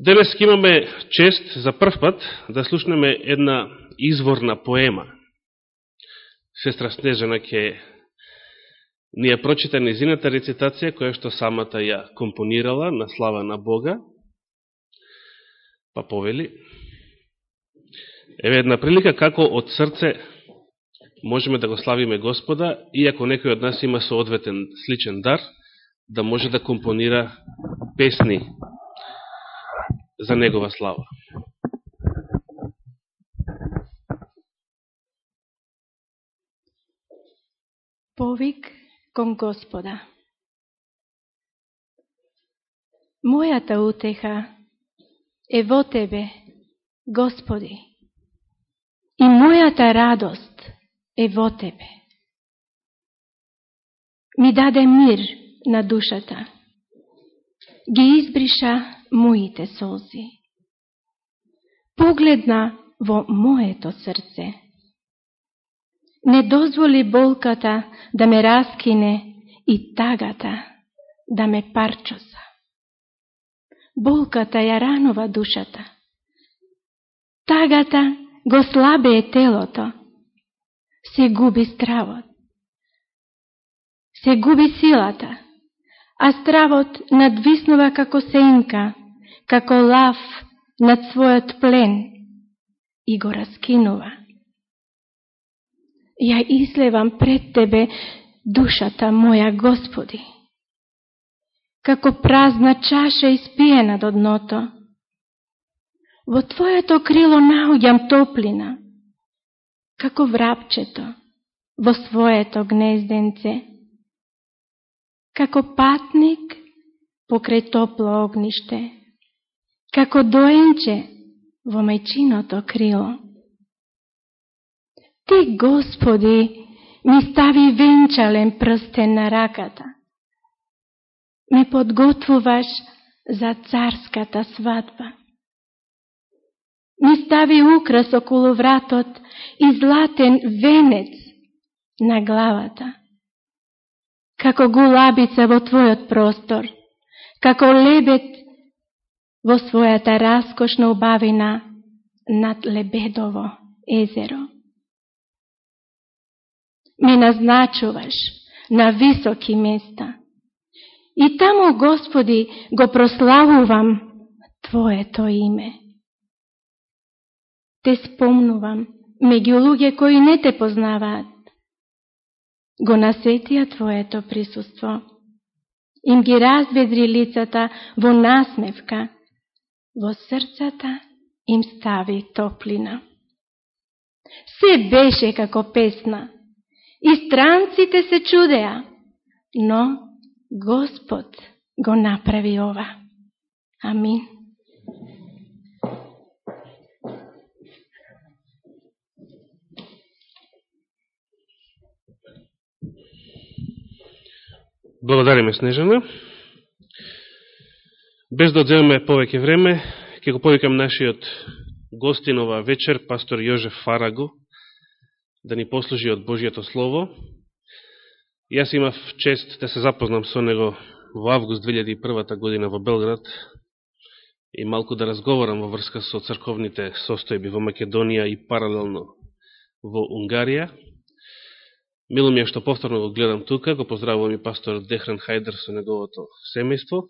Денес имаме чест за прв пат да слушнеме една изворна поема. Сестра Снежана ќе ни ја прочита незината рецитација, која што самата ја компонирала на слава на Бога, па повели. Еве една прилика како од срце можеме да го славиме Господа, иако некој од нас има соодветен сличен дар, да може да компонира песни за Негова слава. Повик кон Господа Мојата утеха е во Тебе, Господи, и мојата радост е во Тебе. Ми даде мир на душата. Ги избриша моите солзи. Погледна во моето срце. Не дозволи болката да ме раскине и тагата да ме парчоса. Болката ја ранува душата. Тагата го слабее телото. Се губи стравот. Се губи силата а стравот надвиснува како сенка, како лав над својот плен и го раскинува. Ја излевам пред Тебе душата моја, Господи, како празна чаша испиена до дното. Во Твоето крило наоѓам топлина, како врапчето во своето гнезденце како патник покрај топло огниште, како доенче во мајчиното крило. Ти, Господи, ми стави венчален прстен на раката. Ме подготвуваш за царската свадба. Ми стави украс околу вратот и златен венец на главата како гулабица во Твојот простор, како лебед во својата раскошна убавина над Лебедово езеро. Ме назначуваш на високи места и таму, Господи, го прославувам Твоето име. Те спомнувам меѓу луѓе кои не те познаваат го насетија Твоето присуство. Им ги разведри лицата во насмевка, во срцата им стави топлина. Се беше како песна, и странците се чудеа, но Господ го направи ова. Амин. Благодариме, Снежана. Без да одземаме повеќе време, ќе го повикам нашиот гостин ова вечер, пастор Јожеф Фарагу, да ни послужи од Божијето Слово. Јас имав чест да се запознам со него во август 2001 година во Белград и малку да разговарам во врска со црковните состојби во Македонија и паралелно во Унгарија. Мило ми е што повторно го гледам тука, го поздравувам и пастор Дехран Хајдер со неговото семејство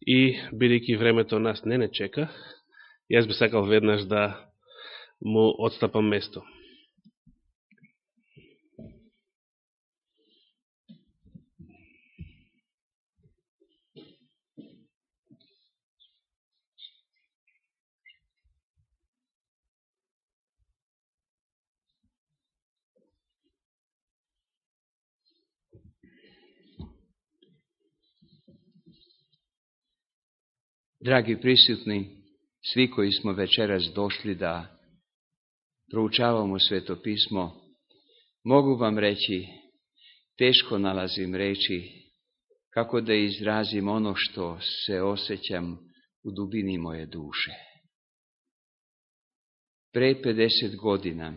и бидејќи времето нас не не чека, јас би сакал веднаш да му отстапам место. Dragi prisutni, svi koji smo večeras došli da proučavamo sveto pismo, mogu vam reći, teško nalazim reći, kako da izrazim ono što se osjećam u dubini moje duše. Pre 50 godina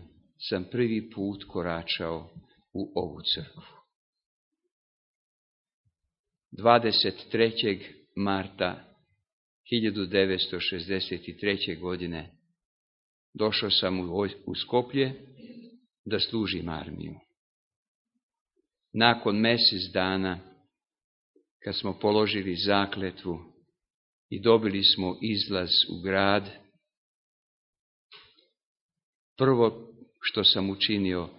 sam prvi put koračao u ovu crkvu. 23. marta 1963. godine došao sam u Skoplje da služim armiju. Nakon mjesec dana, kad smo položili zakletvu i dobili smo izlaz u grad, prvo što sam učinio,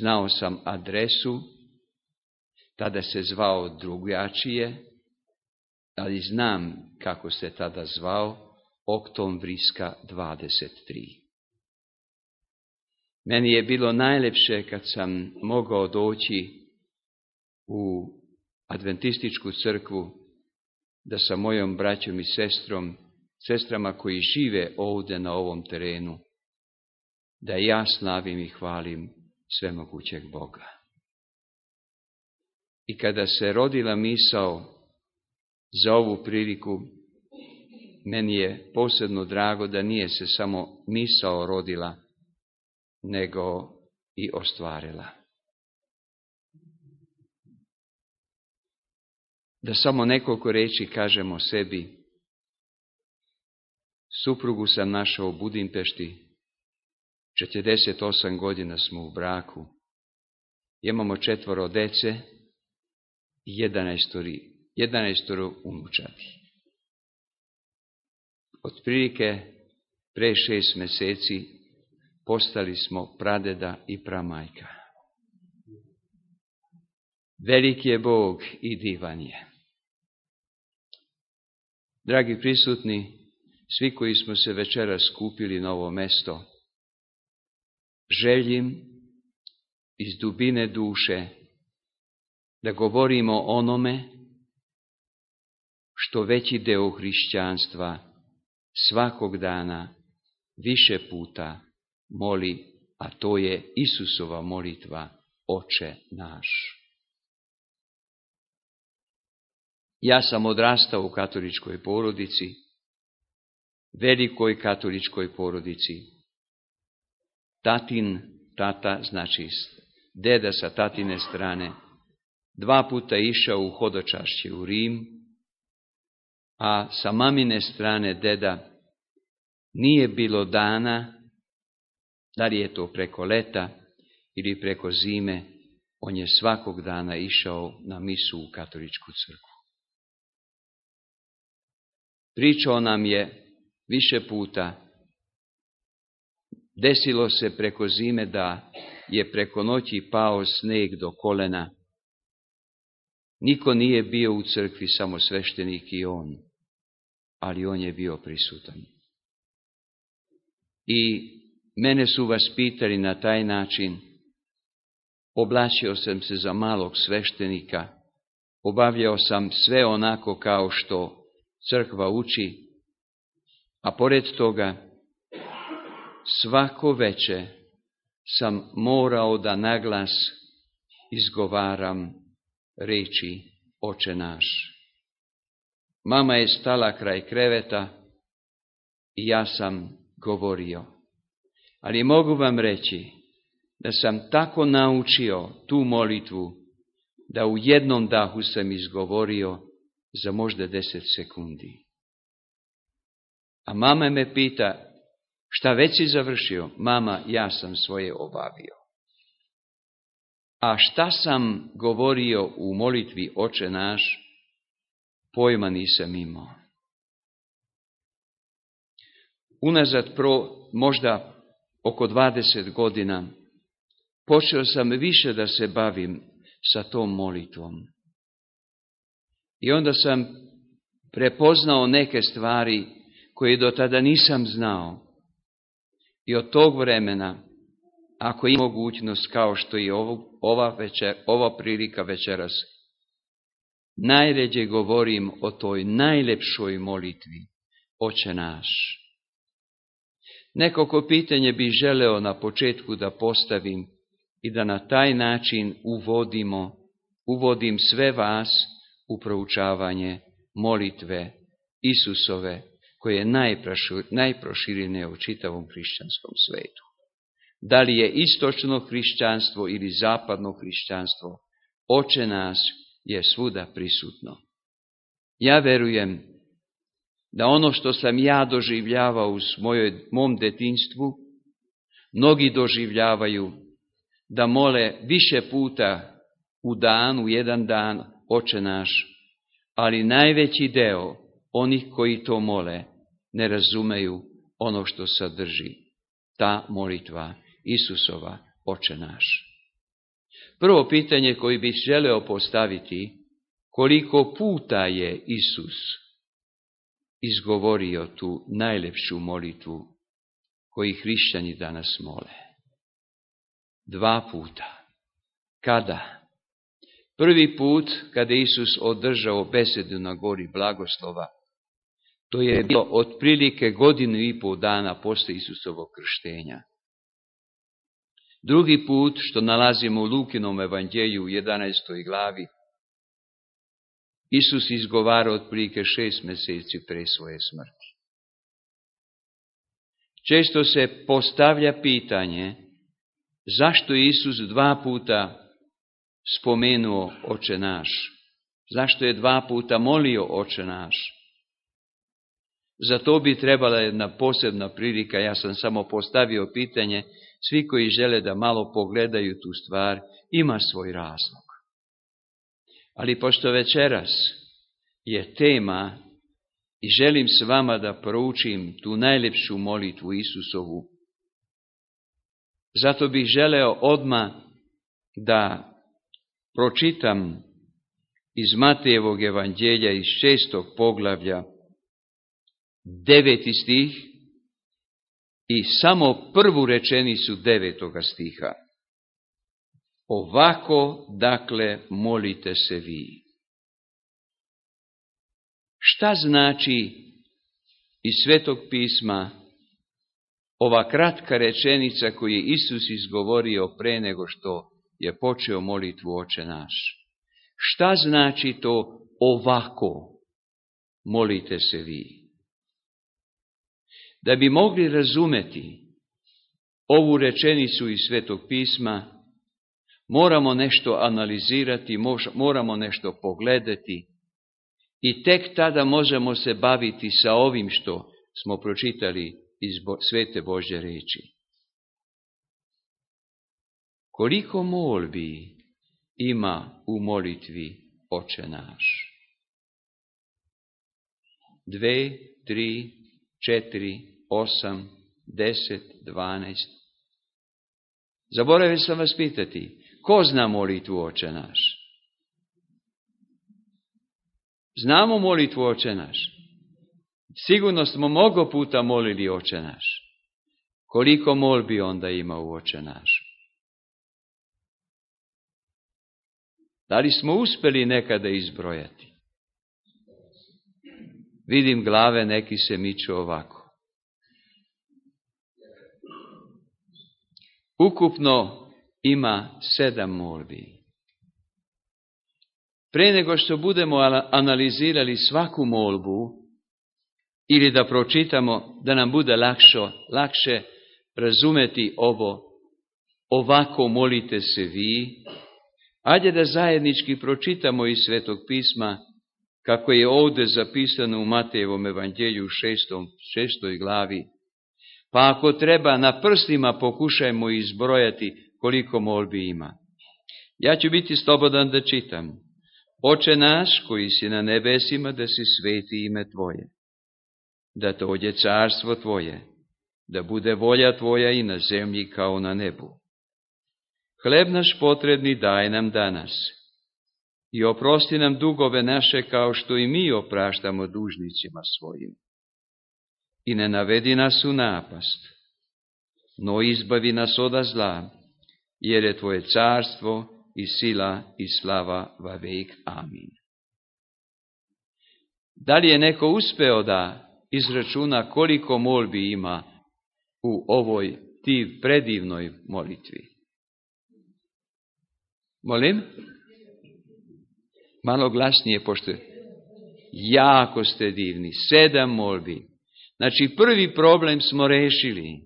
znao sam adresu, tada se zvao drugačije, ali znam kako se tada zvao, Oktomvriska 23. Meni je bilo najlepše kad sam mogao doći u adventističku crkvu, da sa mojom braćom i sestrom, sestrama koji žive ovdje na ovom terenu, da ja slavim i hvalim svemogućeg Boga. I kada se rodila misao za ovu priliku, meni je posebno drago da nije se samo misao rodila, nego i ostvarila. Da samo nekoliko reći kažemo sebi, suprugu sam našao u Budimpešti, 48 godina smo u braku, imamo četvoro dece i 11 unučati. Otprilike pre šest meseci postali smo pradeda i pramajka. Veliki je Bog i divan je. Dragi prisutni, svi koji smo se večera skupili na ovo mesto, željim iz dubine duše da govorimo onome što veći deo hrišćanstva svakog dana više puta moli, a to je Isusova molitva Oče naš. Ja sam odrastao u katoličkoj porodici, velikoj katoličkoj porodici. Tatin, tata, znači deda sa tatine strane, dva puta išao u hodočašće u Rim, a sa mamine strane deda nije bilo dana, da li je to preko leta ili preko zime, on je svakog dana išao na misu u katoličku crkvu. Pričao nam je više puta, desilo se preko zime da je preko noći pao sneg do kolena. Niko nije bio u crkvi, samo sveštenik i on, ali on je bio prisutan. I mene su vas pitali na taj način, oblačio sam se za malog sveštenika, obavljao sam sve onako kao što crkva uči, a pored toga svako veče sam morao da naglas izgovaram reči oče naš. Mama je stala kraj kreveta i ja sam govorio. Ali mogu vam reći da sam tako naučio tu molitvu da u jednom dahu sam izgovorio za možda deset sekundi. A mama me pita, šta već si završio? Mama, ja sam svoje obavio. A šta sam govorio u molitvi Oče naš, pojma nisam imao. Unazad pro možda oko 20 godina počeo sam više da se bavim sa tom molitvom. I onda sam prepoznao neke stvari koje do tada nisam znao. I od tog vremena, ako ima mogućnost kao što i ova, večer, ova prilika večeras, najređe govorim o toj najlepšoj molitvi, Oče naš. Nekako pitanje bi želeo na početku da postavim i da na taj način uvodimo, uvodim sve vas u proučavanje molitve Isusove, koje je najproširenije u čitavom hrišćanskom svetu. Da li je istočno hrišćanstvo ili zapadno hrišćanstvo, oče nas je svuda prisutno. Ja verujem da ono što sam ja doživljavao u mojoj, mom detinstvu, mnogi doživljavaju da mole više puta u dan, u jedan dan, oče naš, ali najveći deo onih koji to mole ne razumeju ono što sadrži ta molitva Isusova oče naš. Prvo pitanje koji bih želeo postaviti, koliko puta je Isus izgovorio tu najlepšu molitvu koji hrišćani danas mole. Dva puta. Kada? Prvi put kada je Isus održao besedu na gori blagoslova, to je bilo otprilike godinu i pol dana posle Isusovog krštenja. Drugi put, što nalazimo u Lukinom evanđelju u 11. glavi, Isus izgovara otprilike šest meseci pre svoje smrti. Često se postavlja pitanje zašto Isus dva puta spomenuo oče naš? Zašto je dva puta molio oče naš? Za to bi trebala jedna posebna prilika, ja sam samo postavio pitanje, svi koji žele da malo pogledaju tu stvar, ima svoj razlog. Ali pošto večeras je tema i želim s vama da proučim tu najlepšu molitvu Isusovu, zato bih želeo odma da pročitam iz Matejevog evanđelja iz šestog poglavlja deveti stih i samo prvu rečenicu devetoga stiha. Ovako, dakle, molite se vi. Šta znači iz Svetog pisma ova kratka rečenica koju je Isus izgovorio pre nego što je počeo molitvu oče naš. Šta znači to ovako? Molite se vi. Da bi mogli razumeti ovu rečenicu iz Svetog pisma, moramo nešto analizirati, moramo nešto pogledati i tek tada možemo se baviti sa ovim što smo pročitali iz Svete Božje reči. Koliko molbi ima u molitvi Oče naš? Dve, tri, četiri, osam, deset, dvanaest. Zaboravio sam vas pitati, ko zna molitvu Oče naš? Znamo molitvu Oče naš. Sigurno smo mnogo puta molili Oče naš. Koliko molbi onda ima u Oče naš? Da li smo uspeli nekada izbrojati? Vidim glave, neki se miču ovako. Ukupno ima sedam molbi. Pre nego što budemo analizirali svaku molbu, ili da pročitamo, da nam bude lakšo, lakše razumeti ovo, ovako molite se vi, Ajde da zajednički pročitamo iz Svetog pisma, kako je ovde zapisano u Matejevom evanđelju u šestom, šestoj glavi. Pa ako treba, na prstima pokušajmo izbrojati koliko molbi ima. Ja ću biti slobodan da čitam. Oče naš koji si na nebesima, da se sveti ime Tvoje. Da dođe carstvo Tvoje. Da bude volja Tvoja i na zemlji kao na nebu. Hleb naš potrebni daj nam danas i oprosti nam dugove naše kao što i mi opraštamo dužnicima svojim. I ne navedi nas u napast, no izbavi nas od zla, jer je Tvoje carstvo i sila i slava va vek. Amin. Da li je neko uspeo da izračuna koliko molbi ima u ovoj ti predivnoj molitvi? Molim? Malo glasnije, pošto jako ste divni. Sedam molbi. Znači, prvi problem smo rešili.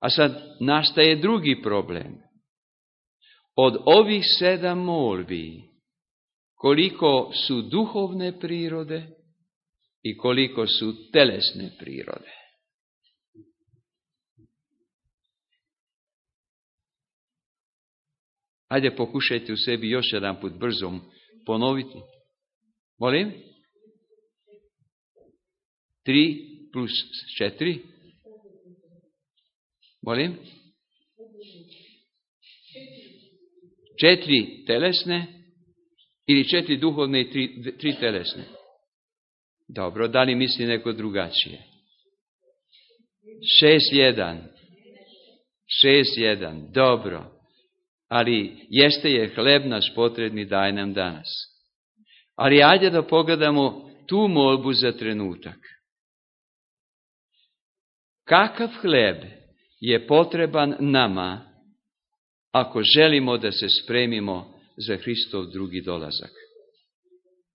A sad nastaje drugi problem. Od ovih sedam molbi, koliko su duhovne prirode i koliko su telesne prirode. Ajde pokušajte u sebi još jedan put brzom ponoviti. Molim? Tri plus četiri? Molim? Četiri telesne ili četiri duhovne i tri, tri telesne? Dobro, da li misli neko drugačije? Šest jedan. Šest jedan. Dobro ali jeste je hleb naš potrebni, daj nam danas. Ali ajde da pogledamo tu molbu za trenutak. Kakav hleb je potreban nama ako želimo da se spremimo za Hristov drugi dolazak?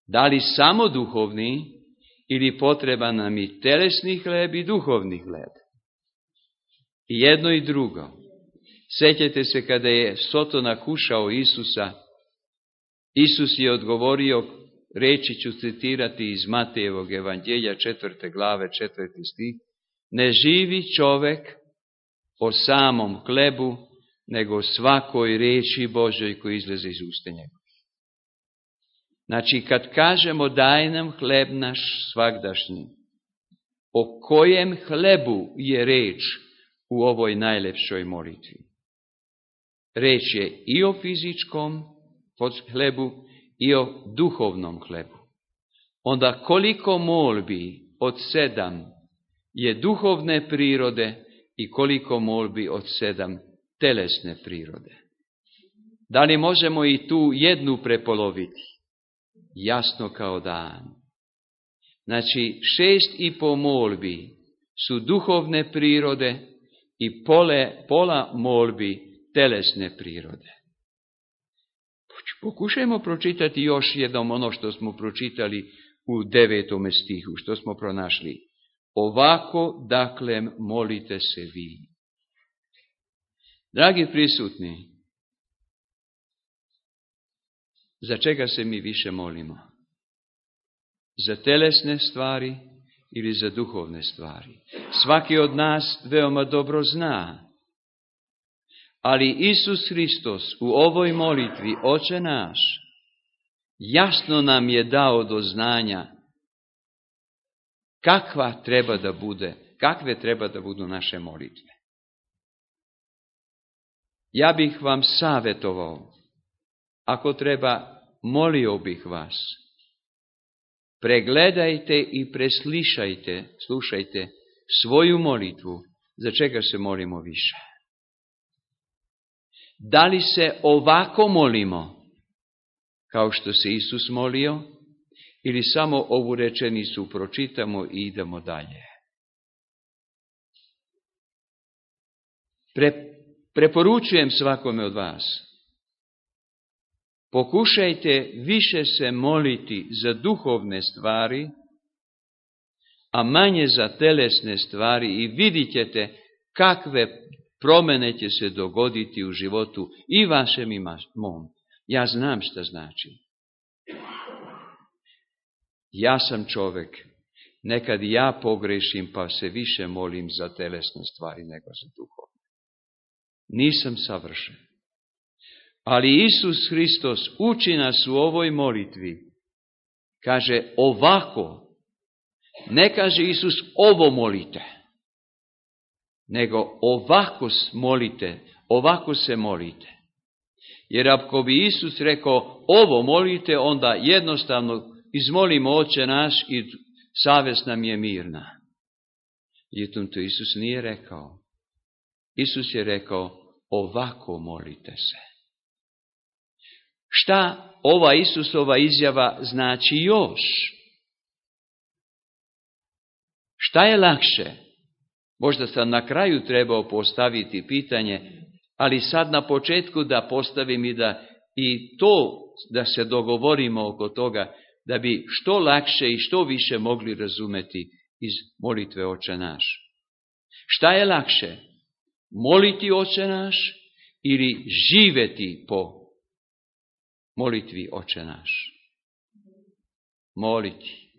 Da li samo duhovni ili potreban nam i telesni hleb i duhovni hleb? I jedno i drugo. Sjećate se kada je Sotona kušao Isusa, Isus je odgovorio, reći ću citirati iz Matejevog evanđelja četvrte glave četvrti stih, ne živi čovek o samom hlebu, nego svakoj reči Božoj koji izleze iz uste njega. Znači, kad kažemo daj nam hleb naš svakdašnji, o kojem hlebu je reč u ovoj najlepšoj molitvi? Reč je i o fizičkom hlebu i o duhovnom hlebu. Onda koliko molbi od sedam je duhovne prirode i koliko molbi od sedam telesne prirode. Da li možemo i tu jednu prepoloviti? Jasno kao dan. Znači, šest i po molbi su duhovne prirode i pole, pola molbi telesne prirode. Pokušajmo pročitati još jednom ono što smo pročitali u devetome stihu, što smo pronašli. Ovako, dakle, molite se vi. Dragi prisutni, za čega se mi više molimo? Za telesne stvari ili za duhovne stvari? Svaki od nas veoma dobro zna ali Isus Hristos u ovoj molitvi, Oče naš, jasno nam je dao do znanja kakva treba da bude, kakve treba da budu naše molitve. Ja bih vam savjetovao, ako treba, molio bih vas, pregledajte i preslišajte, slušajte, svoju molitvu, za čega se molimo više. Da li se ovako molimo, kao što se Isus molio, ili samo ovu rečenicu pročitamo i idemo dalje? Pre, preporučujem svakome od vas, pokušajte više se moliti za duhovne stvari, a manje za telesne stvari i vidit ćete kakve promene će se dogoditi u životu i vašem i mom. Ja znam šta znači. Ja sam čovek. Nekad ja pogrešim pa se više molim za telesne stvari nego za duhovne. Nisam savršen. Ali Isus Hristos uči nas u ovoj molitvi. Kaže ovako. Ne kaže Isus ovo molite nego ovako molite, ovako se molite. Jer ako bi Isus rekao ovo molite, onda jednostavno izmolimo oče naš i savest nam je mirna. I to Isus nije rekao. Isus je rekao ovako molite se. Šta ova Isusova izjava znači još? Šta je lakše? Možda sam na kraju trebao postaviti pitanje, ali sad na početku da postavim i da i to da se dogovorimo oko toga, da bi što lakše i što više mogli razumeti iz molitve Oče naš. Šta je lakše? Moliti Oče naš ili živeti po molitvi Oče naš? Moliti.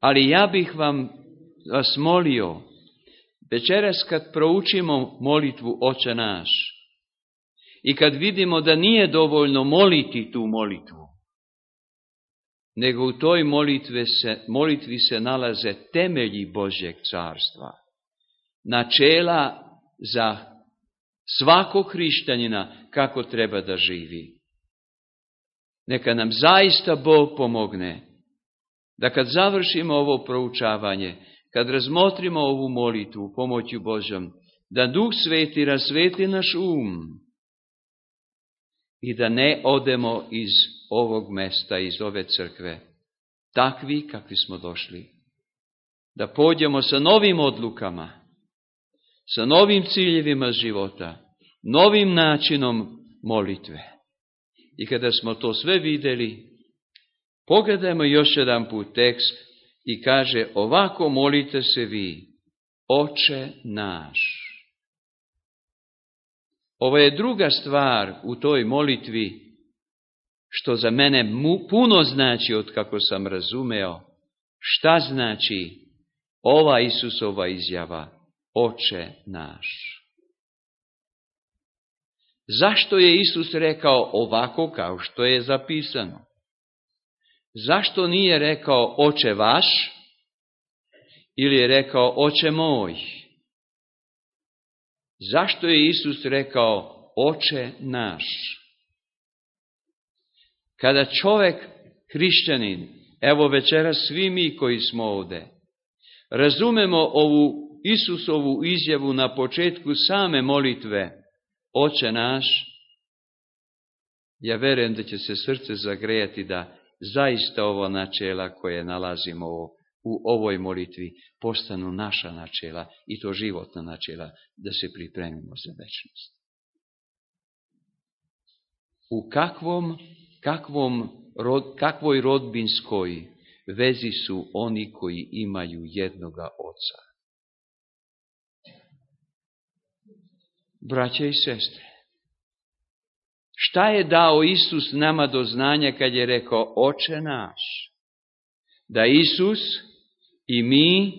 Ali ja bih vam vas molio, večeras kad proučimo molitvu Oče naš, i kad vidimo da nije dovoljno moliti tu molitvu, nego u toj molitvi se, molitvi se nalaze temelji Božjeg carstva, načela za svakog hrišćanina kako treba da živi. Neka nam zaista Bog pomogne da kad završimo ovo proučavanje, kad razmotrimo ovu molitvu pomoću Božom, da Duh Sveti rasveti naš um i da ne odemo iz ovog mesta, iz ove crkve, takvi kakvi smo došli. Da pođemo sa novim odlukama, sa novim ciljevima života, novim načinom molitve. I kada smo to sve videli, pogledajmo još jedan put tekst i kaže, ovako molite se vi, oče naš. Ovo je druga stvar u toj molitvi, što za mene mu, puno znači od kako sam razumeo, šta znači ova Isusova izjava, oče naš. Zašto je Isus rekao ovako kao što je zapisano? Zašto nije rekao oče vaš ili je rekao oče moj? Zašto je Isus rekao oče naš? Kada čovek, hrišćanin, evo večera svi mi koji smo ovde, razumemo ovu Isusovu izjavu na početku same molitve, oče naš, ja verujem da će se srce zagrejati da zaista ovo načela koje nalazimo u ovoj molitvi postanu naša načela i to životna načela da se pripremimo za večnost. U kakvom, kakvom, kakvoj rodbinskoj vezi su oni koji imaju jednoga oca? Braće i sestre, Šta je dao Isus nama do znanja kad je rekao Oče naš? Da Isus i mi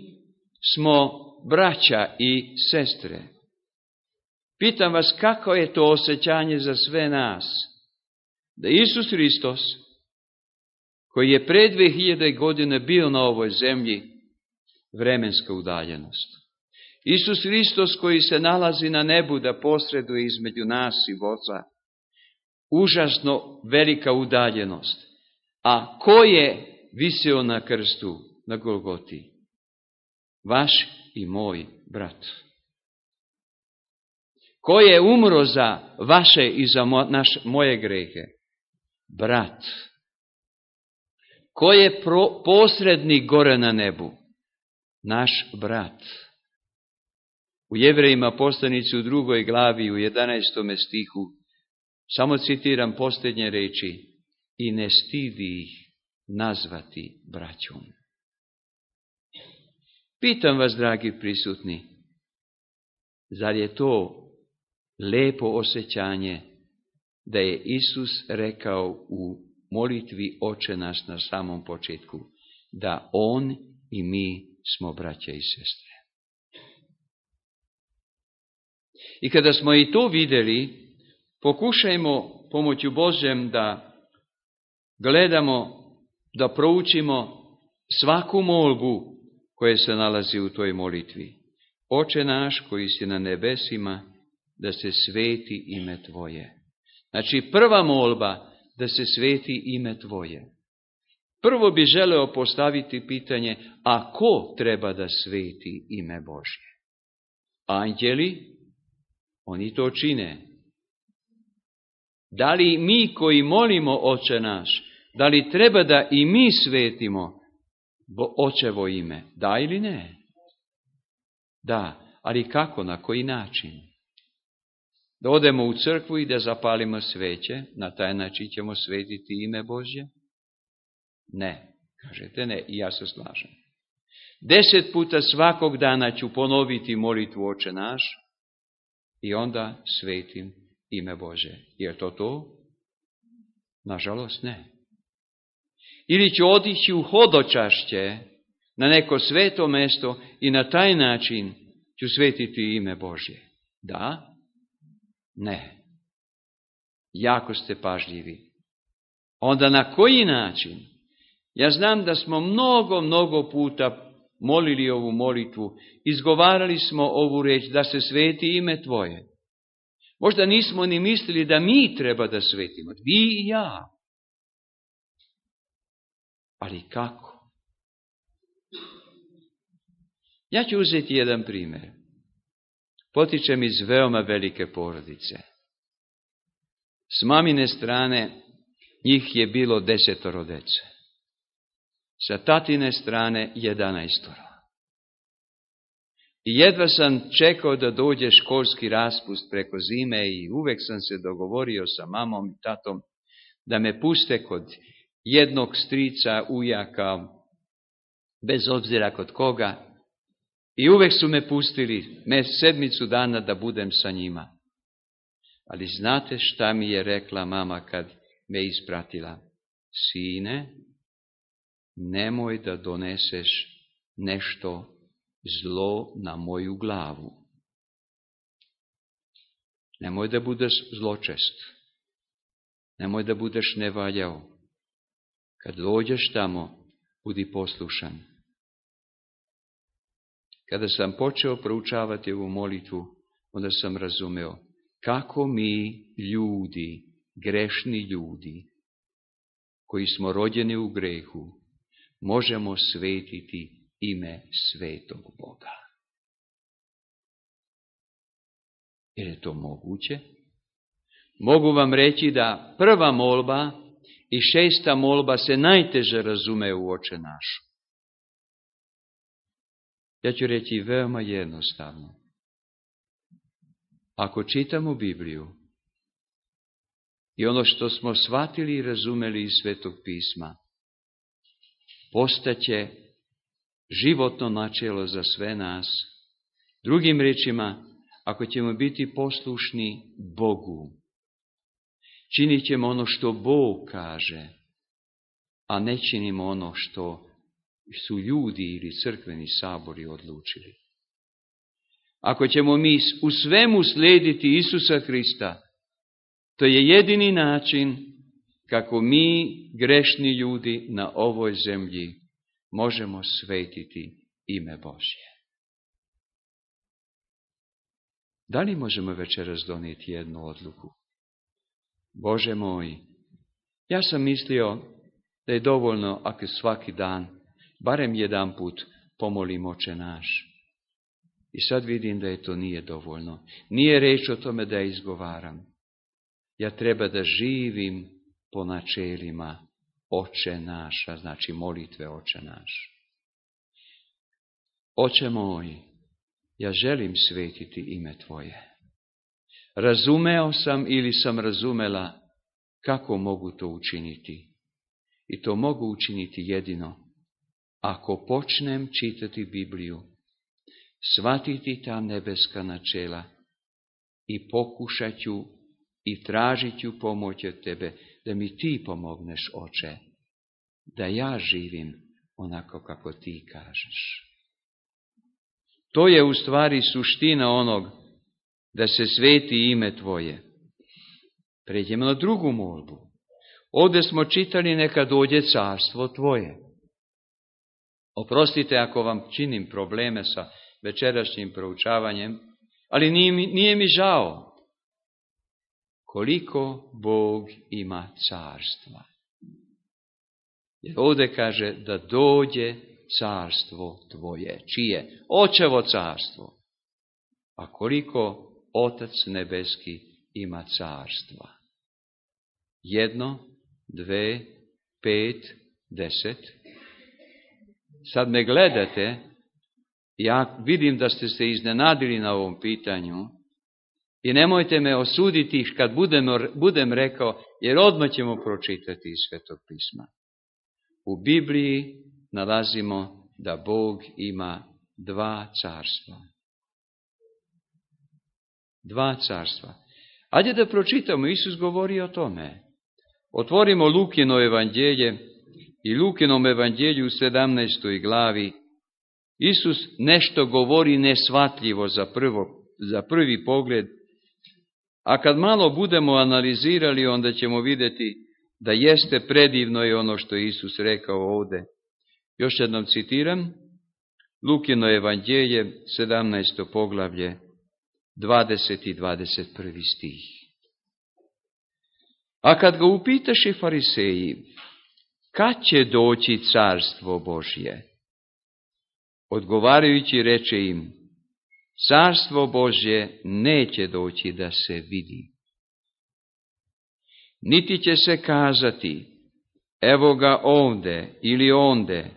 smo braća i sestre. Pitam vas kako je to osjećanje za sve nas? Da Isus Hristos, koji je pre 2000 godine bio na ovoj zemlji, vremenska udaljenost. Isus Hristos koji se nalazi na nebu da posreduje između nas i voca, užasno velika udaljenost. A ko je visio na krstu na Golgoti? Vaš i moj brat. Ko je umro za vaše i za naš, moje grehe? Brat. Ko je pro, posrednik gore na nebu? Naš brat. U Jevrejima postanici u drugoj glavi u 11. stihu samo citiram posljednje reči i ne stidi ih nazvati braćom. Pitam vas, dragi prisutni, zar je to lepo osjećanje da je Isus rekao u molitvi oče nas na samom početku, da On i mi smo braća i sestre. I kada smo i to videli, Pokušajmo pomoću Božem da gledamo, da proučimo svaku molbu koja se nalazi u toj molitvi. Oče naš koji si na nebesima, da se sveti ime Tvoje. Znači prva molba da se sveti ime Tvoje. Prvo bi želeo postaviti pitanje, a ko treba da sveti ime Božje? Anđeli? Oni to čine, da li mi koji molimo Oče naš, da li treba da i mi svetimo Očevo ime? Da ili ne? Da, ali kako, na koji način? Da odemo u crkvu i da zapalimo sveće, na taj način ćemo svetiti ime Božje? Ne, kažete ne, i ja se slažem. Deset puta svakog dana ću ponoviti molitvu Oče naš i onda svetim ime Bože. Je to to? Nažalost ne. Ili ću odići u hodočašće na neko sveto mesto i na taj način ću svetiti ime Božje. Da? Ne. Jako ste pažljivi. Onda na koji način? Ja znam da smo mnogo, mnogo puta molili ovu molitvu, izgovarali smo ovu reč da se sveti ime Tvoje. Možda nismo ni mislili da mi treba da svetimo, vi i ja. Ali kako? Ja ću uzeti jedan primjer. Potičem iz veoma velike porodice. S mamine strane njih je bilo desetoro dece. Sa tatine strane jedanaestoro. I jedva sam čekao da dođe školski raspust preko zime i uvek sam se dogovorio sa mamom i tatom da me puste kod jednog strica, ujaka, bez obzira kod koga. I uvek su me pustili me sedmicu dana da budem sa njima. Ali znate šta mi je rekla mama kad me ispratila? Sine, nemoj da doneseš nešto zlo na moju glavu. Nemoj da budeš zločest. Nemoj da budeš nevaljao. Kad dođeš tamo, budi poslušan. Kada sam počeo proučavati ovu molitvu, onda sam razumeo kako mi ljudi, grešni ljudi, koji smo rođeni u grehu, možemo svetiti ime svetog Boga. Jer je to moguće? Mogu vam reći da prva molba i šesta molba se najteže razume u oče našu. Ja ću reći veoma jednostavno. Ako čitamo Bibliju i ono što smo shvatili i razumeli iz Svetog pisma, postaće životno načelo za sve nas. Drugim rečima, ako ćemo biti poslušni Bogu, činit ćemo ono što Bog kaže, a ne činimo ono što su ljudi ili crkveni sabori odlučili. Ako ćemo mi u svemu slijediti Isusa Krista, to je jedini način kako mi, grešni ljudi na ovoj zemlji, možemo svetiti ime Božje. Da li možemo večeras donijeti jednu odluku? Bože moj, ja sam mislio da je dovoljno ako svaki dan, barem jedan put, pomolim oče naš. I sad vidim da je to nije dovoljno. Nije reč o tome da izgovaram. Ja treba da živim po načelima oče naša, znači molitve oče naš. Oče moj, ja želim svetiti ime Tvoje. Razumeo sam ili sam razumela kako mogu to učiniti. I to mogu učiniti jedino ako počnem čitati Bibliju, shvatiti ta nebeska načela i pokušat ću i tražit ću pomoć od Tebe da mi ti pomogneš, oče, da ja živim onako kako ti kažeš. To je u stvari suština onog da se sveti ime tvoje. Pređemo na drugu molbu. Ovdje smo čitali neka dođe carstvo tvoje. Oprostite ako vam činim probleme sa večerašnjim proučavanjem, ali nije mi, nije mi žao koliko Bog ima carstva. Jer ovdje kaže da dođe carstvo tvoje. Čije? Očevo carstvo. A koliko Otac nebeski ima carstva? Jedno, dve, pet, deset. Sad me gledate, ja vidim da ste se iznenadili na ovom pitanju, i nemojte me osuditi kad budem, budem rekao, jer odmah ćemo pročitati iz Svetog pisma. U Bibliji nalazimo da Bog ima dva carstva. Dva carstva. Ajde da pročitamo, Isus govori o tome. Otvorimo Lukino evanđelje i Lukinom evanđelju u 17. glavi Isus nešto govori nesvatljivo za, prvo, za prvi pogled, a kad malo budemo analizirali, onda ćemo vidjeti da jeste predivno i ono što je Isus rekao ovde. Još jednom citiram, Lukino evanđelje, 17. poglavlje, 20. i 21. stih. A kad ga upitaše fariseji, kad će doći carstvo Božje? Odgovarajući reče im, carstvo Božje neće doći da se vidi. Niti će se kazati, evo ga ovde ili onde,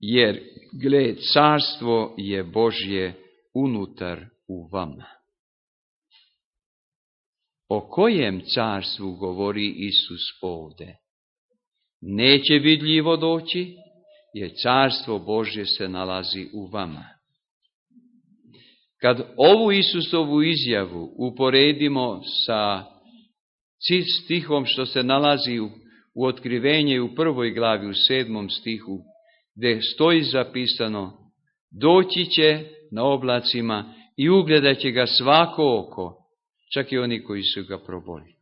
jer gled, carstvo je Božje unutar u vama. O kojem carstvu govori Isus ovde? Neće vidljivo doći, jer carstvo Božje se nalazi u vama. Kad ovu Isusovu izjavu uporedimo sa stihom što se nalazi u, u otkrivenje u prvoj glavi, u sedmom stihu, gdje stoji zapisano, doći će na oblacima i ugledat će ga svako oko, čak i oni koji su ga proboli.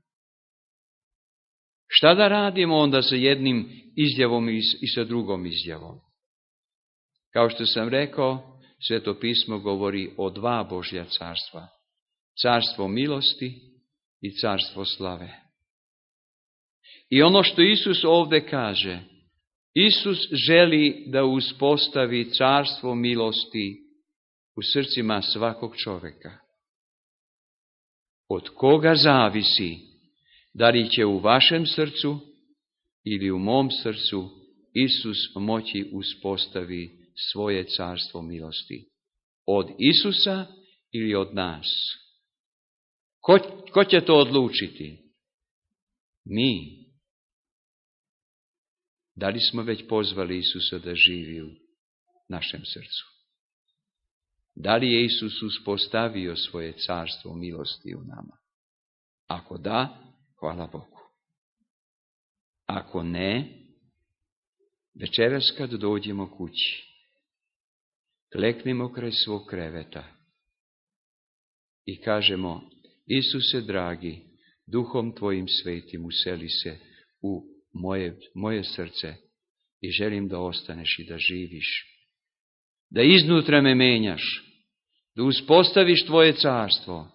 Šta da radimo onda sa jednim izjavom i sa drugom izjavom? Kao što sam rekao, Sveto pismo govori o dva Božja carstva. Carstvo milosti i carstvo slave. I ono što Isus ovde kaže, Isus želi da uspostavi carstvo milosti u srcima svakog čoveka. Od koga zavisi da li će u vašem srcu ili u mom srcu Isus moći uspostavi svoje carstvo milosti. Od Isusa ili od nas? Ko, ko će to odlučiti? Mi. Da li smo već pozvali Isusa da živi u našem srcu? Da li je Isus uspostavio svoje carstvo milosti u nama? Ako da, hvala Bogu. Ako ne, večeras kad dođemo kući, kleknimo kraj svog kreveta i kažemo, Isuse dragi, duhom Tvojim svetim useli se u moje, moje srce i želim da ostaneš i da živiš. Da iznutra me menjaš, da uspostaviš Tvoje carstvo.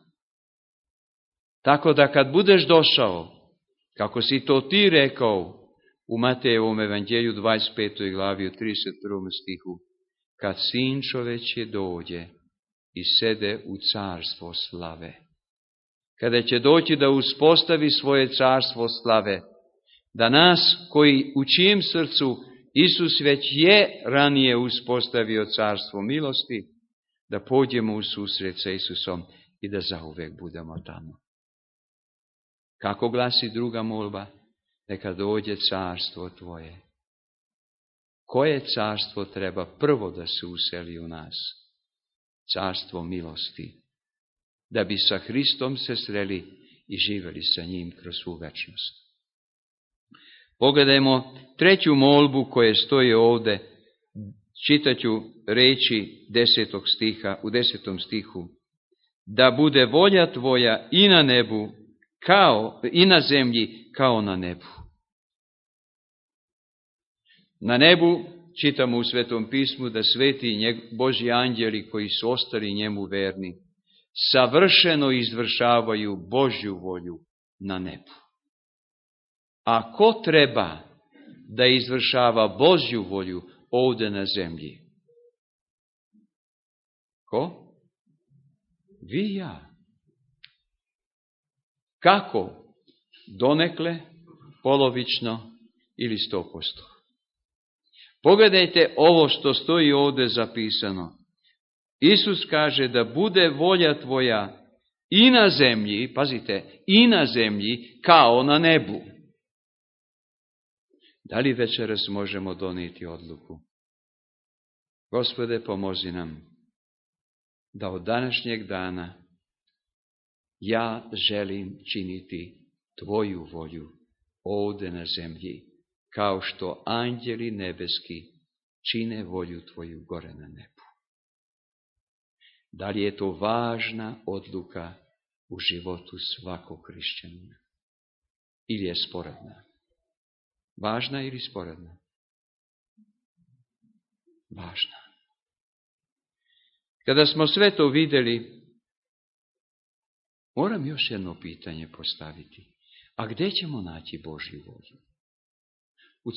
Tako da kad budeš došao, kako si to ti rekao u Matejevom evanđelju 25. glavi u 31. stihu, kad sin čoveće dođe i sede u carstvo slave. Kada će doći da uspostavi svoje carstvo slave, da nas koji u čijem srcu Isus već je ranije uspostavio carstvo milosti, da pođemo u susret sa Isusom i da zauvek budemo tamo. Kako glasi druga molba? Neka dođe carstvo Tvoje. Koje carstvo treba prvo da se useli u nas? Carstvo milosti. Da bi sa Hristom se sreli i živeli sa njim kroz svu večnost. Pogledajmo treću molbu koje stoji ovde, čitaću reći desetog stiha, u desetom stihu. Da bude volja tvoja i na nebu, kao, i na zemlji, kao na nebu. Na nebu čitamo u Svetom pismu da sveti Boži anđeli koji su ostali njemu verni, savršeno izvršavaju Božju volju na nebu. A ko treba da izvršava Božju volju ovde na zemlji? Ko? Vi ja. Kako? Donekle, polovično ili sto posto. Pogledajte ovo što stoji ovde zapisano. Isus kaže da bude volja tvoja i na zemlji, pazite, i na zemlji kao na nebu. Da li večeras možemo donijeti odluku? Gospode, pomozi nam da od današnjeg dana ja želim činiti Tvoju volju ovde na zemlji, kao što anđeli nebeski čine volju Tvoju gore na nebu. Da li je to važna odluka u životu svakog hrišćanina? Ili je sporedna? Važna ili sporedna? Važna. Kada smo sve to vidjeli, moram još jedno pitanje postaviti. A gdje ćemo naći Božju volju? U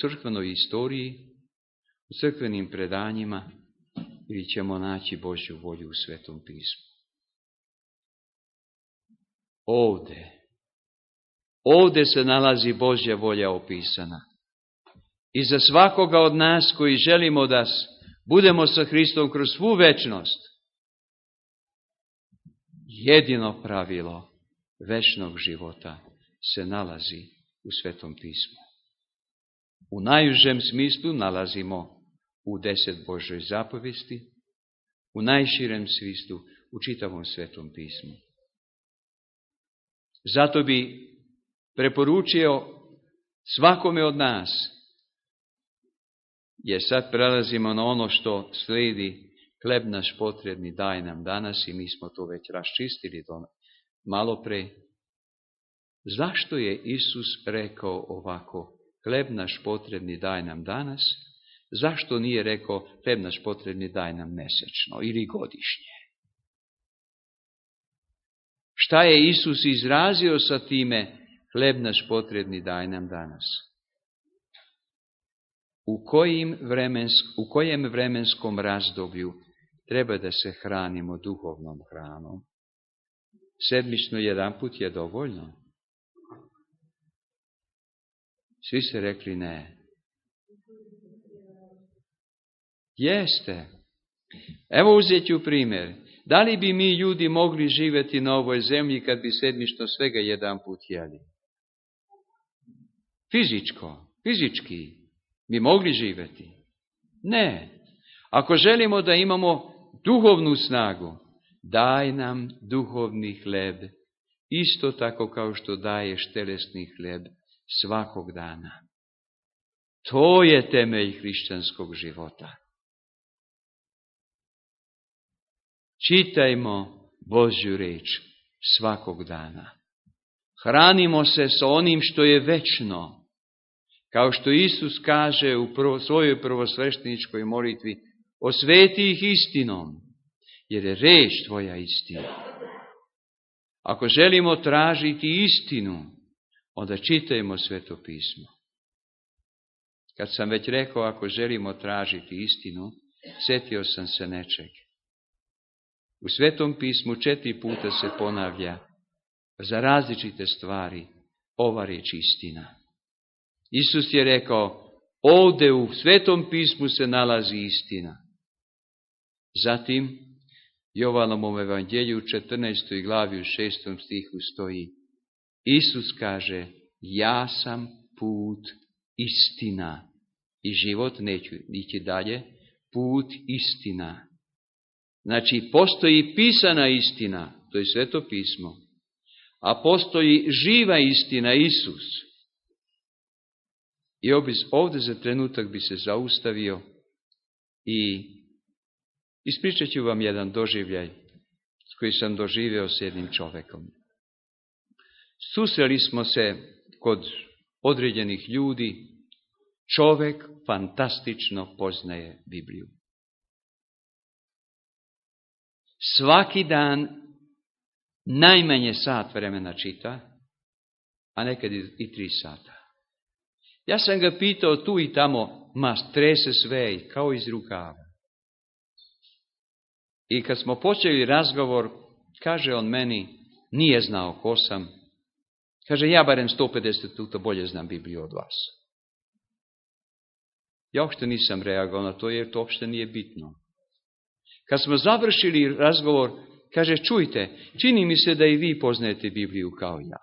crkvenoj istoriji, u crkvenim predanjima, ili ćemo naći Božju volju u Svetom pismu? Ovdje. Ovdje se nalazi Božja volja opisana. I za svakoga od nas koji želimo da budemo sa Hristom kroz svu večnost, jedino pravilo večnog života se nalazi u Svetom pismu. U najužem smislu nalazimo u deset Božoj zapovesti, u najširem smislu u čitavom Svetom pismu. Zato bi preporučio svakome od nas, jer sad prelazimo na ono što slijedi, hleb naš potrebni daj nam danas i mi smo to već raščistili do malo pre. Zašto je Isus rekao ovako, hleb naš potrebni daj nam danas, zašto nije rekao hleb naš potrebni daj nam mesečno ili godišnje? Šta je Isus izrazio sa time hleb naš potrebni daj nam danas? U, kojim u kojem vremenskom razdoblju treba da se hranimo duhovnom hranom? Sedmično jedan put je dovoljno. Svi se rekli ne. Jeste. Evo uzet ću primjer. Da li bi mi ljudi mogli živjeti na ovoj zemlji kad bi sedmično svega jedan put jeli? Fizičko, fizički bi mogli živjeti? Ne. Ako želimo da imamo duhovnu snagu, daj nam duhovni hleb, isto tako kao što daješ telesni hleb svakog dana. To je temelj hrišćanskog života. Čitajmo Božju reč svakog dana. Hranimo se sa onim što je večno. Kao što Isus kaže u svojoj prvosvešteničkoj molitvi, osveti ih istinom, jer je reč tvoja istina. Ako želimo tražiti istinu, onda čitajmo sveto pismo. Kad sam već rekao, ako želimo tražiti istinu, sjetio sam se nečeg. U Svetom pismu četiri puta se ponavlja za različite stvari ova riječ istina. Isus je rekao, ovdje u Svetom pismu se nalazi istina. Zatim, Jovanovom evanđelju u 14. glavi u 6. stihu stoji, Isus kaže, ja sam put istina i život, neću ići dalje, put istina. Znači, postoji pisana istina, to je sveto pismo, a postoji živa istina, Isus. I ovdje za trenutak bi se zaustavio i ispričat ću vam jedan doživljaj koji sam doživio s jednim čovekom. Susreli smo se kod određenih ljudi, čovek fantastično poznaje Bibliju. Svaki dan najmanje sat vremena čita, a nekad i tri sata. Ja sam ga pitao tu i tamo, ma strese sve kao iz rukava. I kad smo počeli razgovor, kaže on meni, nije znao ko sam, Kaže, ja barem 150 puta bolje znam Bibliju od vas. Ja uopšte nisam reagovao na to, jer to uopšte nije bitno. Kad smo završili razgovor, kaže, čujte, čini mi se da i vi poznajete Bibliju kao ja.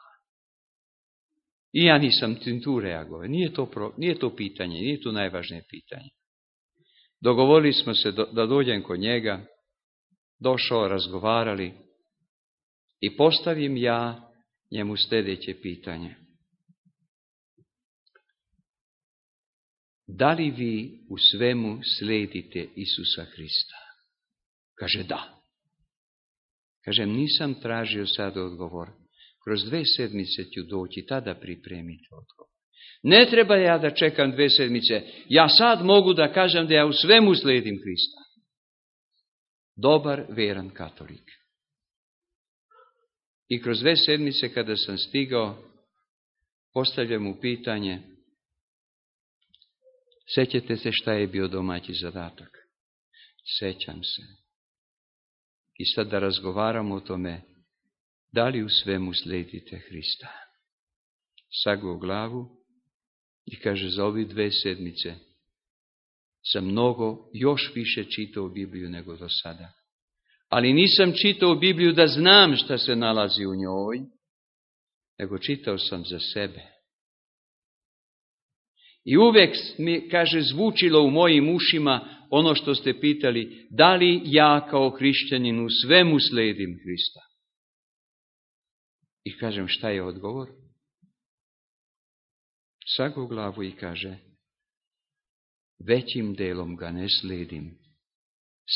I ja nisam tu reagovao. Nije to, nije to pitanje, nije to najvažnije pitanje. Dogovorili smo se da dođem kod njega, došao, razgovarali i postavim ja njemu sljedeće pitanje. Da li vi u svemu sledite Isusa Hrista? Kaže da. Kažem, nisam tražio sad odgovor. Kroz dve sedmice ću doći, tada pripremiti odgovor. Ne treba ja da čekam dve sedmice. Ja sad mogu da kažem da ja u svemu sledim Krista. Dobar, veran katolik. I kroz dve sedmice kada sam stigao, postavljam mu pitanje, sećate se šta je bio domaći zadatak? Sećam se. I sad da razgovaramo o tome, da li u svemu sledite Hrista? Sago glavu i kaže za ovi dve sedmice sam mnogo još više čitao Bibliju nego do sada. Ali nisam čitao Bibliju da znam šta se nalazi u njoj, nego čitao sam za sebe. I uvek mi, kaže, zvučilo u mojim ušima ono što ste pitali, da li ja kao hrišćanin u svemu sledim Hrista? I kažem, šta je odgovor? Sago glavu i kaže, većim delom ga ne sledim,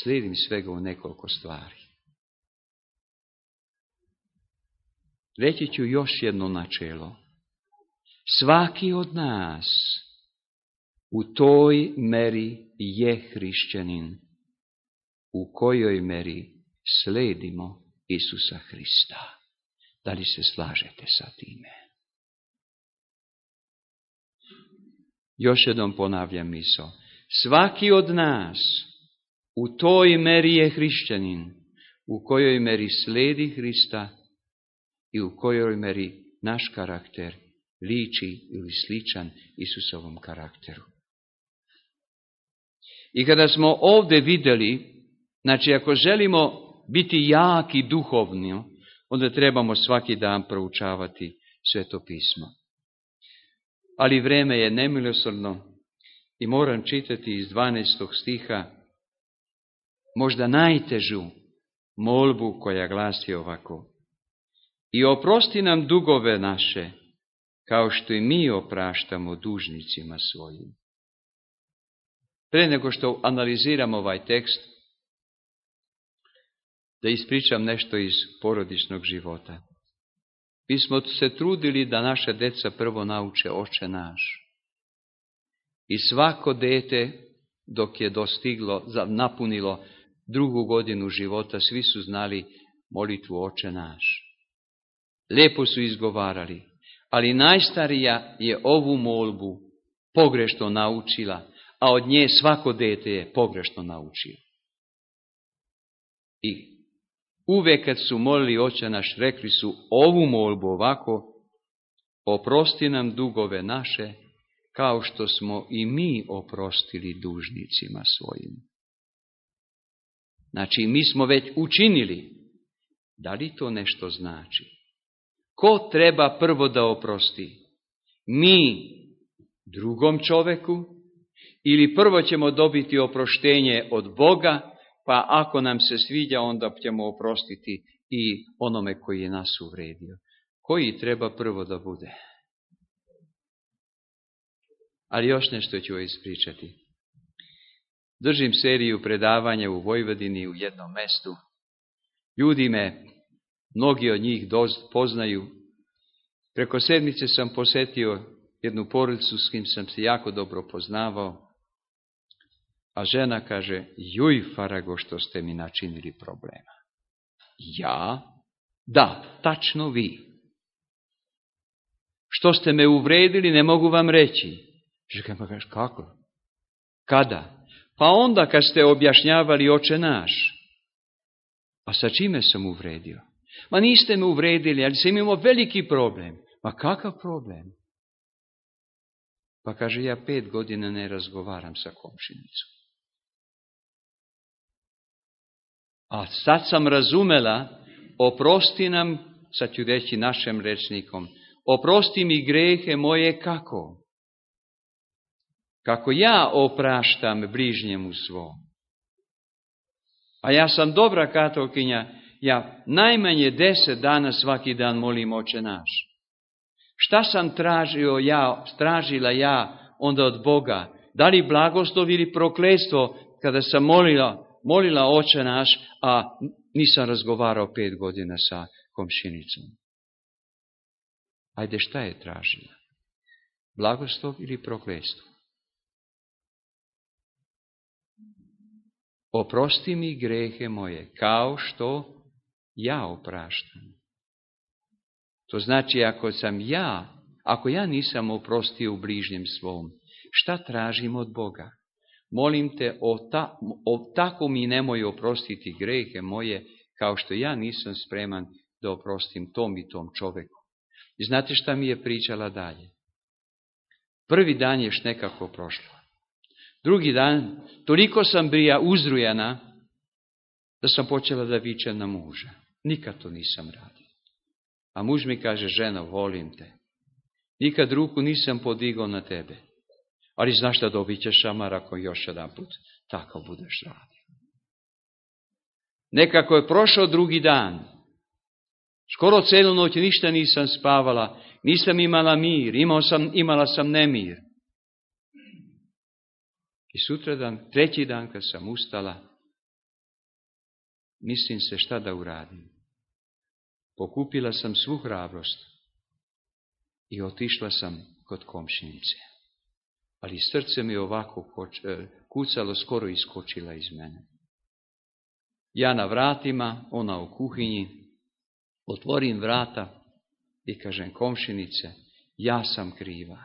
sledim svega u nekoliko stvari. Reći ću još jedno načelo. Svaki od nas u toj meri je hrišćanin, u kojoj meri sledimo Isusa Hrista. Da li se slažete sa time? Još jednom ponavljam misao. Svaki od nas u toj meri je hrišćanin, u kojoj meri sledi Hrista i u kojoj meri naš karakter liči ili sličan Isusovom karakteru. I kada smo ovdje vidjeli, znači ako želimo biti jaki duhovni, onda trebamo svaki dan proučavati sveto pismo. Ali vreme je nemilosrdno i moram čitati iz 12. stiha možda najtežu molbu koja glasi ovako. I oprosti nam dugove naše, kao što i mi opraštamo dužnicima svojim. Pre nego što analiziram ovaj tekst, da ispričam nešto iz porodičnog života. Mi smo se trudili da naše deca prvo nauče oče naš. I svako dete, dok je dostiglo, napunilo drugu godinu života, svi su znali molitvu oče naš. Lijepo su izgovarali, ali najstarija je ovu molbu pogrešno naučila, a od nje svako dete je pogrešno naučio. I uvek kad su molili oče naš, rekli su ovu molbu ovako, oprosti nam dugove naše, kao što smo i mi oprostili dužnicima svojim. Znači, mi smo već učinili. Da li to nešto znači? Ko treba prvo da oprosti? Mi drugom čoveku ili prvo ćemo dobiti oproštenje od Boga, pa ako nam se sviđa, onda ćemo oprostiti i onome koji je nas uvredio. Koji treba prvo da bude? Ali još nešto ću ispričati. Držim seriju predavanja u Vojvodini u jednom mestu. Ljudi me, mnogi od njih poznaju. Preko sedmice sam posetio jednu porodicu s kim sam se jako dobro poznavao. A žena kaže, juj Farago što ste mi načinili problema. Ja? Da, tačno vi. Što ste me uvredili, ne mogu vam reći. Žeka pa kako? Kada? Pa onda kad ste objašnjavali oče naš. A sa čime sam uvredio? Ma niste me uvredili, ali sam imao veliki problem. Ma kakav problem? Pa kaže, ja pet godina ne razgovaram sa komšinicom. A sad sam razumela, oprosti nam, sad ću reći našem rečnikom, oprosti mi grehe moje kako? Kako ja opraštam bližnjemu svom. A ja sam dobra katolkinja, ja najmanje deset dana svaki dan molim oče naš. Šta sam tražio ja, tražila ja onda od Boga? Da li blagoslov ili prokletstvo kada sam molila molila oče naš, a nisam razgovarao pet godina sa komšinicom. Ajde, šta je tražila? Blagoslov ili prokletstvo? Oprosti mi grehe moje, kao što ja opraštam. To znači, ako sam ja, ako ja nisam oprostio u bližnjem svom, šta tražim od Boga? Molim te, o, ta, o tako mi nemoj oprostiti grehe moje, kao što ja nisam spreman da oprostim tom i tom čoveku. I znate šta mi je pričala dalje? Prvi dan je nekako prošlo. Drugi dan, toliko sam bija uzrujana, da sam počela da vičem na muža. Nikad to nisam radio. A muž mi kaže, ženo, volim te. Nikad ruku nisam podigao na tebe. Ali znaš da dobit ćeš šamar ako još jedan put tako budeš radio. Nekako je prošao drugi dan. Skoro celu noć ništa nisam spavala, nisam imala mir, imao sam, imala sam nemir. I sutradan, treći dan kad sam ustala, mislim se šta da uradim. Pokupila sam svu hrabrost i otišla sam kod komšinice. Ali srce mi ovako e, kucalo, skoro iskočila iz mene. Ja na vratima, ona u kuhinji, otvorim vrata i kažem komšinice, ja sam kriva.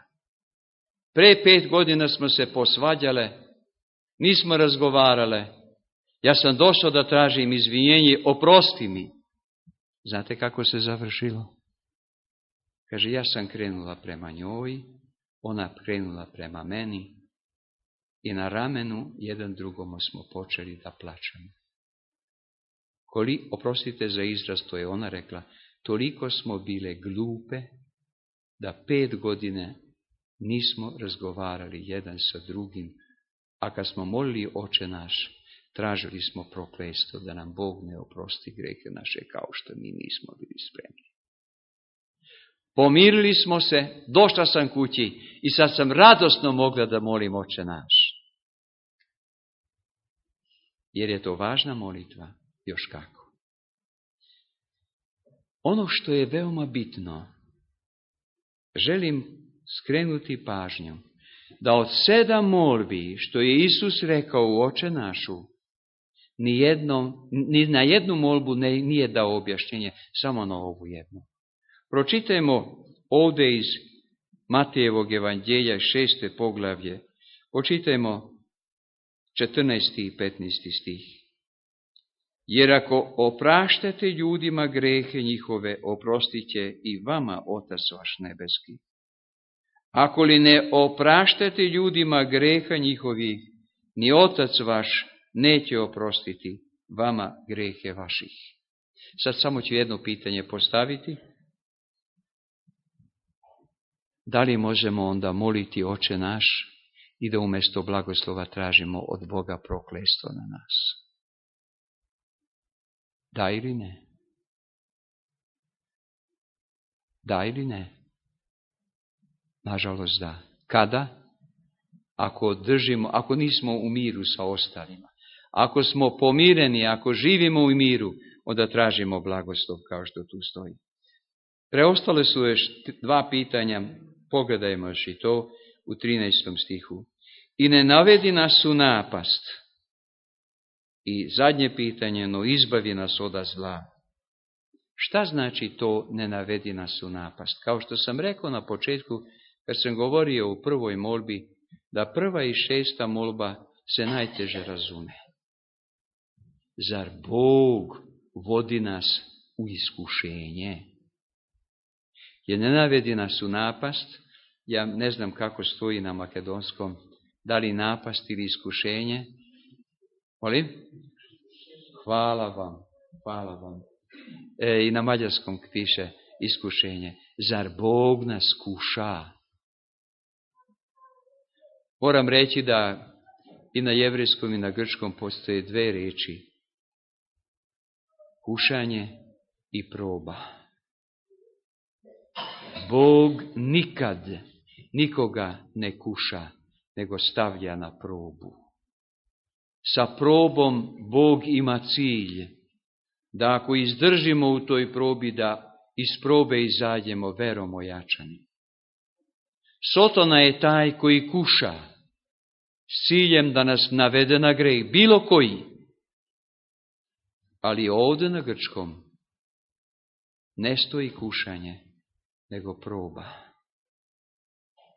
Pre pet godina smo se posvađale, nismo razgovarale, ja sam došao da tražim izvinjenje, oprosti mi. Znate kako se završilo? Kaže, ja sam krenula prema njoj, ona krenula prema meni i na ramenu jedan drugom smo počeli da plaćamo. Koli, oprostite za izraz, to je ona rekla, toliko smo bile glupe da pet godine nismo razgovarali jedan sa drugim, a kad smo molili oče naš, tražili smo proklesto da nam Bog ne oprosti grehe naše kao što mi nismo bili spremni. Pomirili smo se, došla sam kući i sad sam radosno mogla da molim oče naš. Jer je to važna molitva, još kako. Ono što je veoma bitno, želim skrenuti pažnju, da od sedam molbi, što je Isus rekao u oče našu, ni, ni na jednu molbu ne, nije dao objašnjenje, samo na ovu jednu. Pročitajmo ovdje iz Matejevog evanđelja šeste poglavlje, počitajmo 14. i 15. stih. Jer ako opraštate ljudima grehe njihove, oprostit će i vama Otac vaš nebeski. Ako li ne opraštate ljudima greha njihovih, ni Otac vaš neće oprostiti vama grehe vaših. Sad samo ću jedno pitanje postaviti. Da li možemo onda moliti oče naš i da umjesto blagoslova tražimo od Boga proklestvo na nas? Da ili ne? Da ili ne? Nažalost da. Kada? Ako držimo, ako nismo u miru sa ostalima. Ako smo pomireni, ako živimo u miru, onda tražimo blagoslov kao što tu stoji. Preostale su još dva pitanja, pogledajmo još i to u 13. stihu. I ne navedi nas u napast. I zadnje pitanje, no izbavi nas od zla. Šta znači to ne navedi nas u napast? Kao što sam rekao na početku, kad sam govorio u prvoj molbi, da prva i šesta molba se najteže razume. Zar Bog vodi nas u iskušenje? Je ne navedi nas u napast, ja ne znam kako stoji na makedonskom, da li napast ili iskušenje. Molim? Hvala vam, hvala vam. E, I na mađarskom piše iskušenje. Zar Bog nas kuša? Moram reći da i na jevrijskom i na grčkom postoje dve reči kušanje i proba. Bog nikad nikoga ne kuša, nego stavlja na probu. sa probom Bog ima cilj, da ako izdržimo u toj probi, da iz probe izađemo verom ojačani. Sotona je taj koji kuša, s ciljem da nas navede na grej, bilo koji. Ali ovdje na grčkom ne stoji kušanje, nego proba.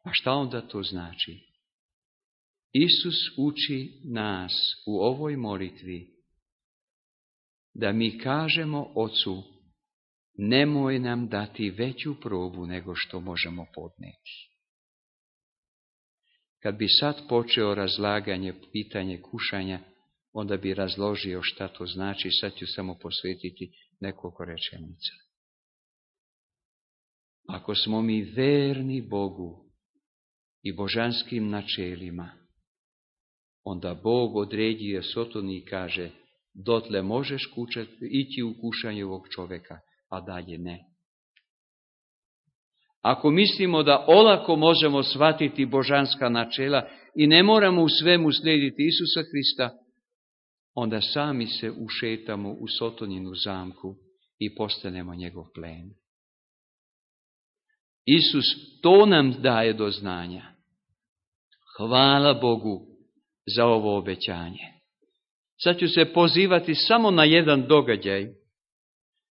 A šta onda to znači? Isus uči nas u ovoj molitvi da mi kažemo Ocu, nemoj nam dati veću probu nego što možemo podneti. Kad bi sad počeo razlaganje, pitanje kušanja, onda bi razložio šta to znači, sad ću samo posvetiti nekoliko rečenica. Ako smo mi verni Bogu i božanskim načelima, onda Bog određuje Sotoni i kaže, dotle možeš kučati, ići u kušanje ovog čoveka, a dalje ne. Ako mislimo da olako možemo shvatiti božanska načela i ne moramo u svemu slijediti Isusa Hrista, onda sami se ušetamo u Sotoninu zamku i postanemo njegov plen. Isus to nam daje do znanja. Hvala Bogu za ovo obećanje. Sad ću se pozivati samo na jedan događaj.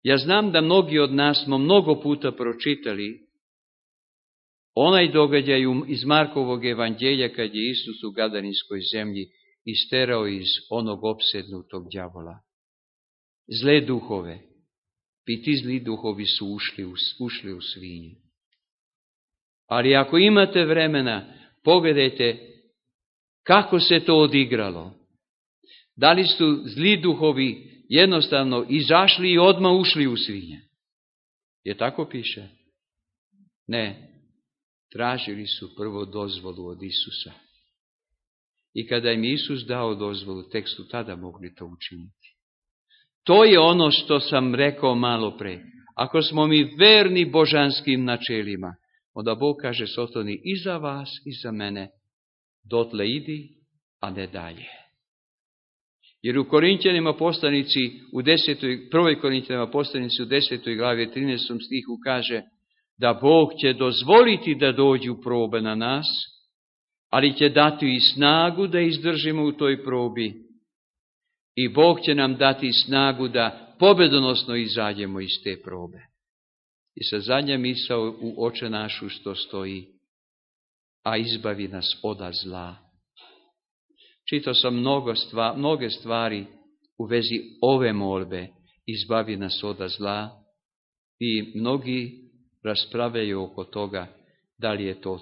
Ja znam da mnogi od nas smo mnogo puta pročitali onaj događaj iz Markovog evanđelja kad je Isus u Gadarinskoj zemlji isterao iz onog opsednutog djavola. Zle duhove, i ti zli duhovi su ušli u, ušli u svinju. Ali ako imate vremena, pogledajte kako se to odigralo. Da li su zli duhovi jednostavno izašli i odmah ušli u svinje? Je tako piše? Ne. Tražili su prvo dozvolu od Isusa. I kada im Isus dao dozvolu, tek su tada mogli to učiniti. To je ono što sam rekao malo pre. Ako smo mi verni božanskim načelima, onda Bog kaže Sotoni i za vas i za mene, dotle idi, a ne dalje. Jer u Korinćanima postanici u desetoj, prvoj Korinćanima postanici u desetoj glavi 13. stihu kaže da Bog će dozvoliti da dođu probe na nas, ali će dati i snagu da izdržimo u toj probi. I Bog će nam dati snagu da pobedonosno izađemo iz te probe. I sa zadnja misao u oče našu što stoji, a izbavi nas oda zla. Čitao sam mnogo stva, mnoge stvari u vezi ove molbe, izbavi nas oda zla, i mnogi raspravljaju oko toga da li je to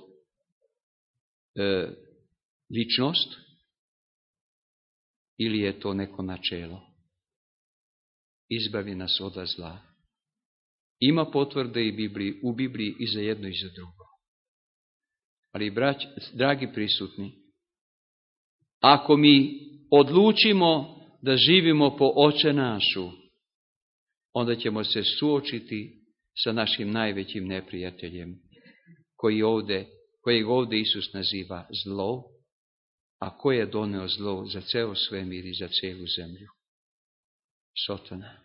e, ličnost ili je to neko načelo. Izbavi nas oda zla. Ima potvrde i Bibliji, u Bibliji i za jedno i za drugo. Ali, brać, dragi prisutni, ako mi odlučimo da živimo po oče našu, onda ćemo se suočiti sa našim najvećim neprijateljem, koji ovde, kojeg ovde Isus naziva zlo, a ko je doneo zlo za ceo svemir i za celu zemlju? Sotana.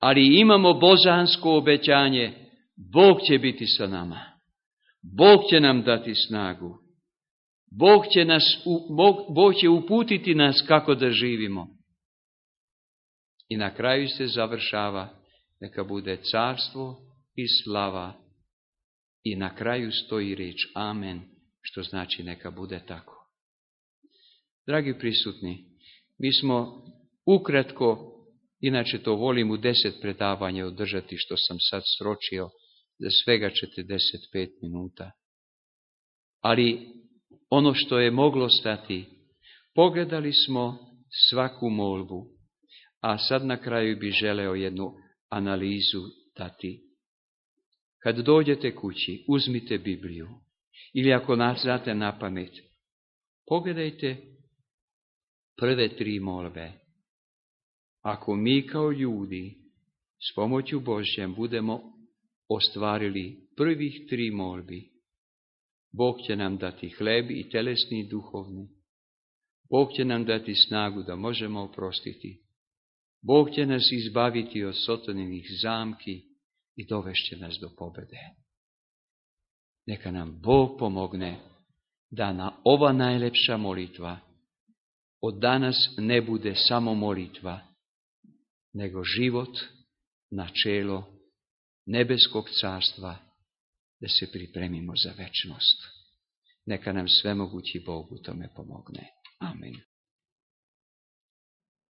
Ali imamo bozansko obećanje, Bog će biti sa nama. Bog će nam dati snagu. Bog će, nas, Bog, Bog će uputiti nas kako da živimo. I na kraju se završava, neka bude carstvo i slava. I na kraju stoji riječ Amen, što znači neka bude tako. Dragi prisutni, mi smo ukratko, inače to volim u deset predavanja održati što sam sad sročio, za svega 45 minuta. Ali ono što je moglo stati, pogledali smo svaku molbu, a sad na kraju bi želeo jednu analizu dati. Kad dođete kući, uzmite Bibliju, ili ako nas znate na pamet, pogledajte prve tri molbe. Ako mi kao ljudi s pomoću Božjem budemo ostvarili prvih tri molbi, Bog će nam dati hleb i telesni i duhovni. Bog će nam dati snagu da možemo oprostiti. Bog će nas izbaviti od sotoninih zamki i dovešće nas do pobede. Neka nam Bog pomogne da na ova najlepša molitva od danas ne bude samo molitva, nego život, načelo nebeskog carstva, da se pripremimo za večnost. Neka nam svemogući Bog u tome pomogne. Amen.